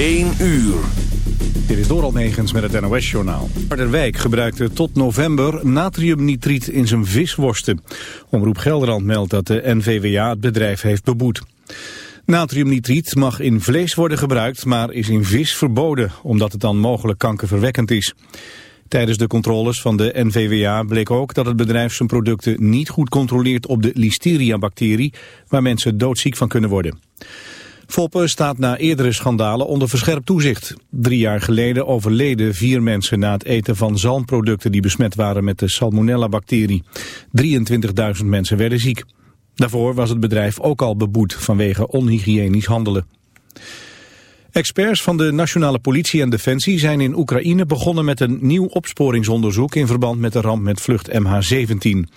1 uur. Dit is Doral Negens met het NOS-journaal. Harderwijk gebruikte tot november natriumnitriet in zijn visworsten. Omroep Gelderland meldt dat de NVWA het bedrijf heeft beboet. Natriumnitriet mag in vlees worden gebruikt, maar is in vis verboden... omdat het dan mogelijk kankerverwekkend is. Tijdens de controles van de NVWA bleek ook dat het bedrijf zijn producten niet goed controleert op de listeria-bacterie... waar mensen doodziek van kunnen worden. Foppe staat na eerdere schandalen onder verscherpt toezicht. Drie jaar geleden overleden vier mensen na het eten van zalmproducten die besmet waren met de salmonella-bacterie. 23.000 mensen werden ziek. Daarvoor was het bedrijf ook al beboet vanwege onhygiënisch handelen. Experts van de nationale politie en defensie zijn in Oekraïne begonnen met een nieuw opsporingsonderzoek in verband met de ramp met vlucht MH17.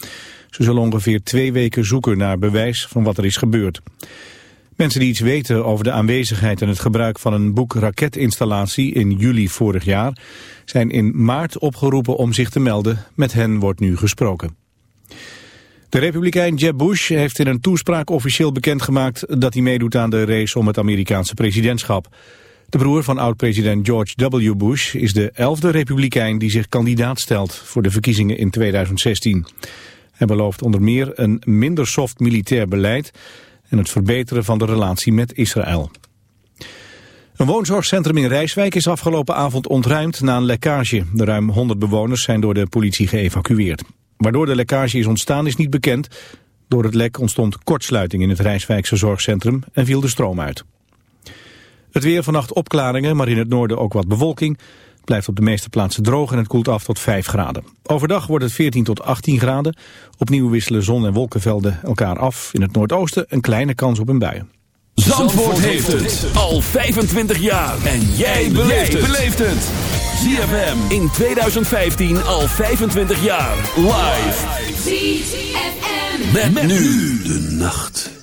Ze zullen ongeveer twee weken zoeken naar bewijs van wat er is gebeurd. Mensen die iets weten over de aanwezigheid en het gebruik van een boek raketinstallatie in juli vorig jaar zijn in maart opgeroepen om zich te melden. Met hen wordt nu gesproken. De republikein Jeb Bush heeft in een toespraak officieel bekendgemaakt dat hij meedoet aan de race om het Amerikaanse presidentschap. De broer van oud-president George W. Bush is de elfde republikein die zich kandidaat stelt voor de verkiezingen in 2016. Hij belooft onder meer een minder soft militair beleid en het verbeteren van de relatie met Israël. Een woonzorgcentrum in Rijswijk is afgelopen avond ontruimd na een lekkage. De ruim 100 bewoners zijn door de politie geëvacueerd. Waardoor de lekkage is ontstaan is niet bekend. Door het lek ontstond kortsluiting in het Rijswijkse zorgcentrum en viel de stroom uit. Het weer vannacht opklaringen, maar in het noorden ook wat bewolking. Het blijft op de meeste plaatsen droog en het koelt af tot 5 graden. Overdag wordt het 14 tot 18 graden. Opnieuw wisselen zon- en wolkenvelden elkaar af. In het noordoosten een kleine kans op een bui. Zandvoort, heeft het al 25 jaar. En jij beleeft het. ZFM in 2015 al 25 jaar. Live. ZFM. met nu de nacht.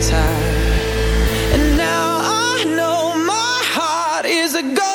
time. And now I know my heart is a ghost.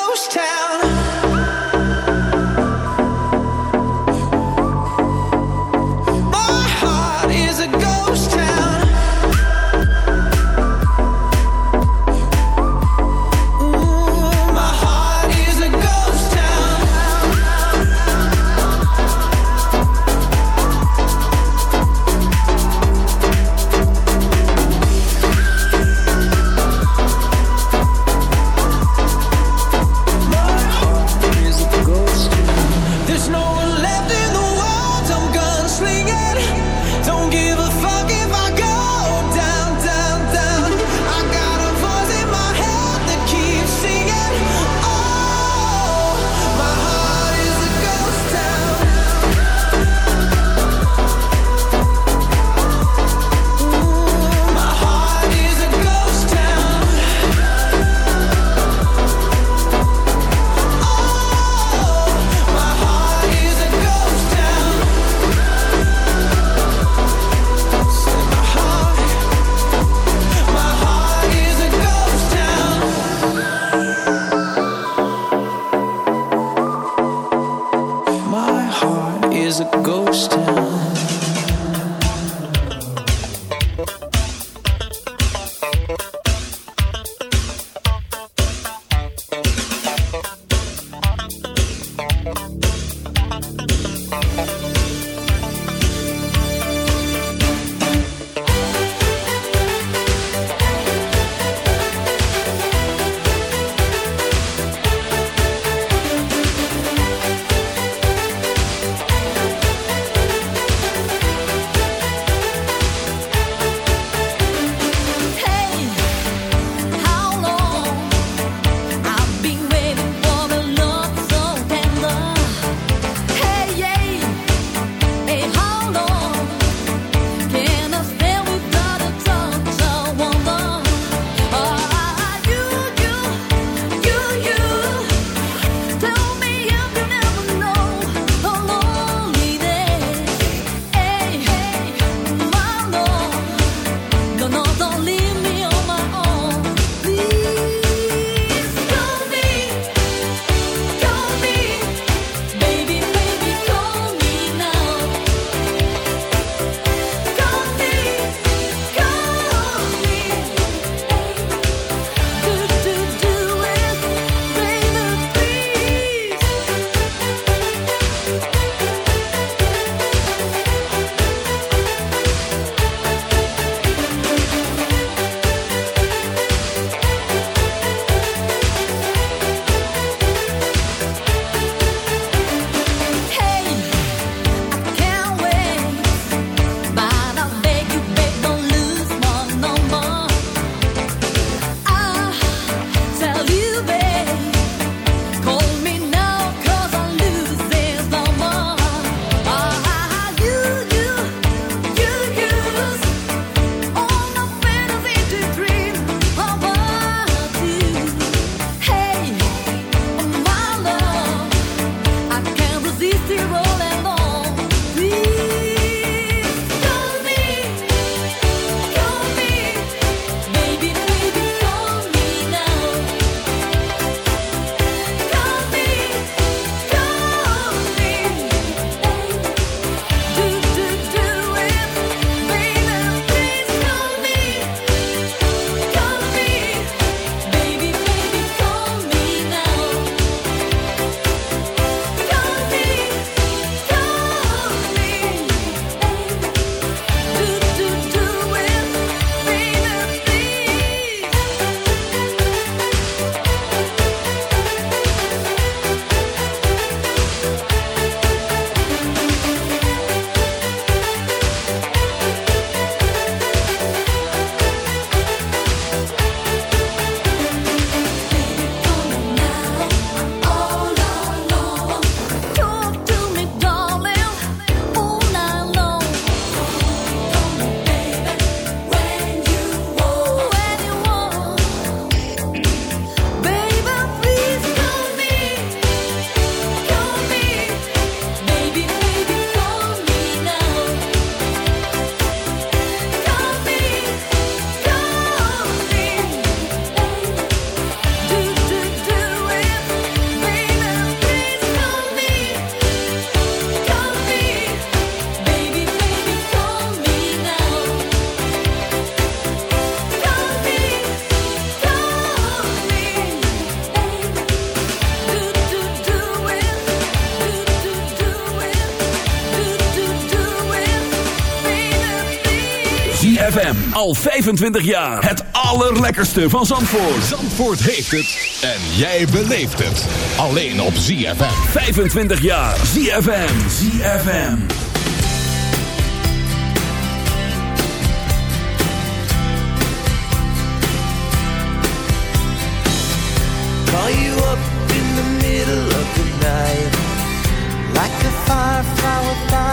Al 25 jaar. Het allerlekkerste van Zandvoort. Zandvoort heeft het. En jij beleeft het. Alleen op ZFM. 25 jaar. ZFM. ZFM. Call you up in the middle of the night. Like a firefly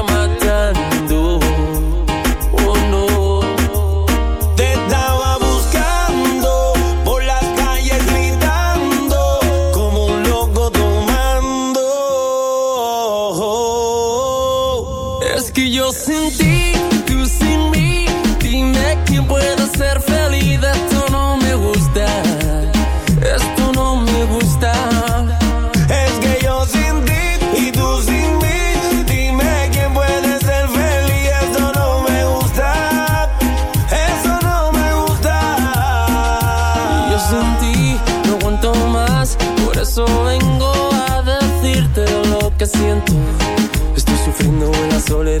Estoy sufriendo en la soledad.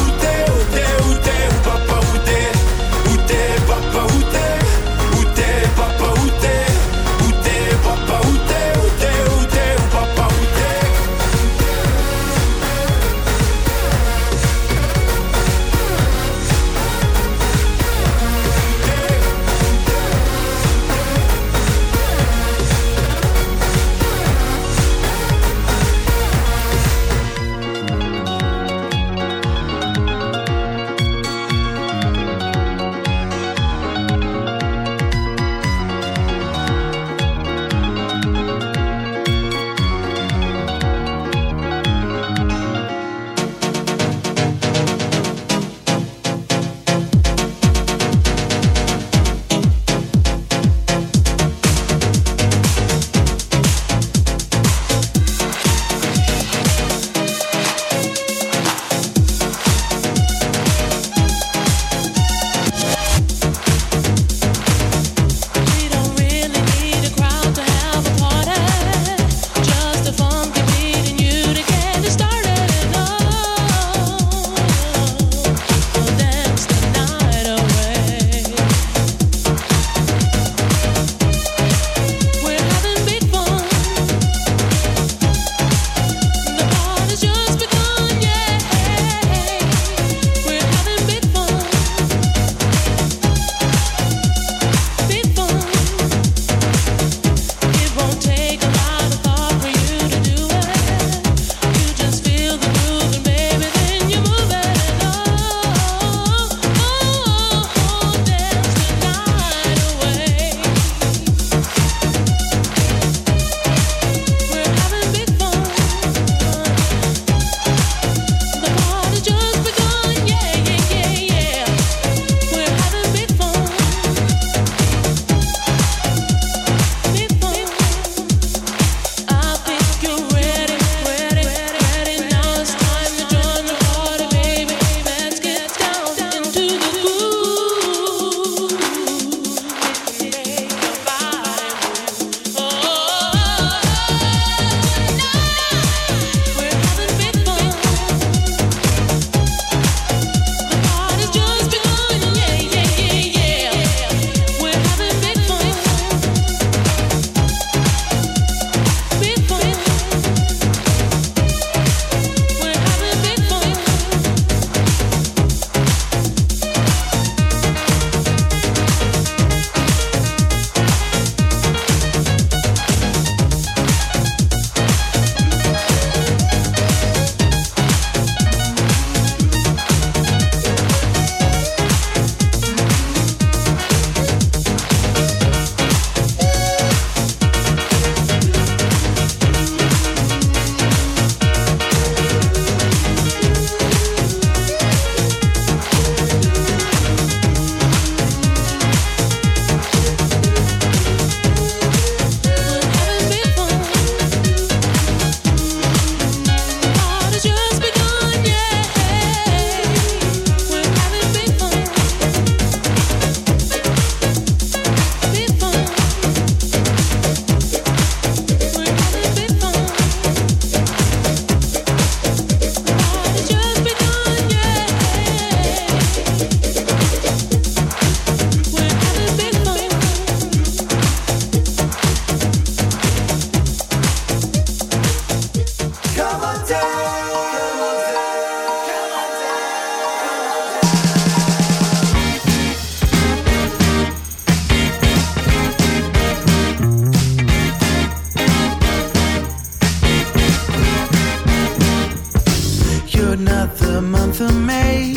The month of May.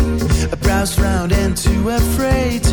I browse round and too afraid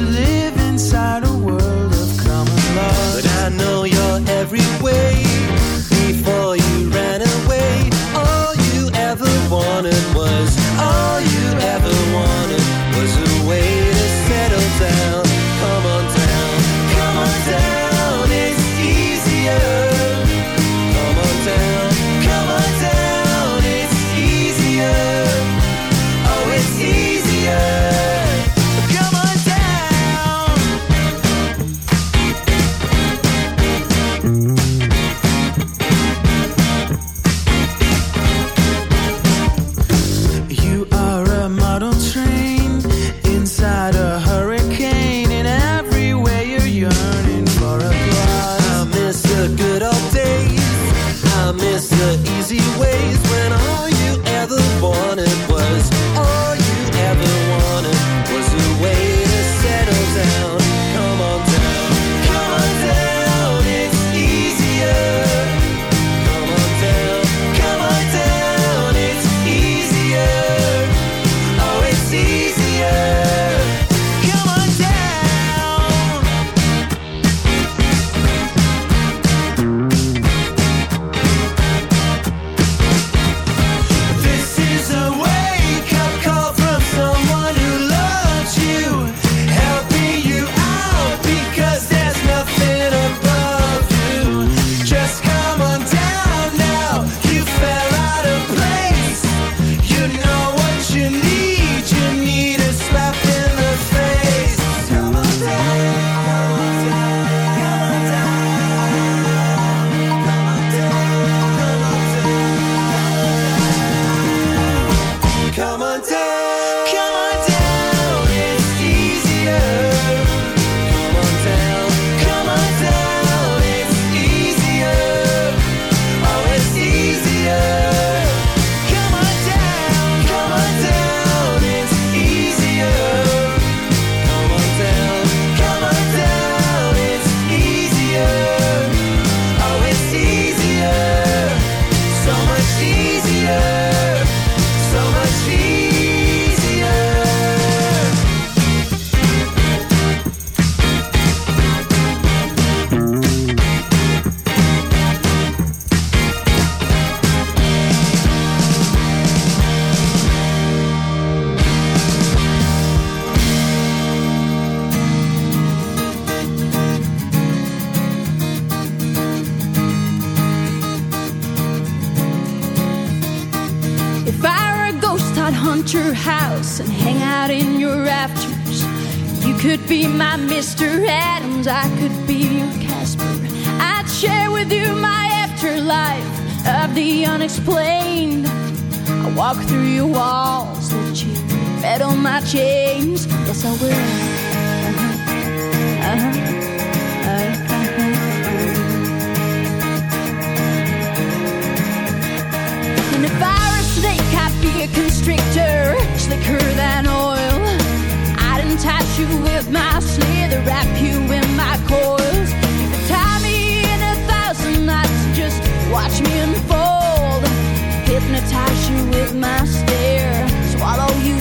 follow you.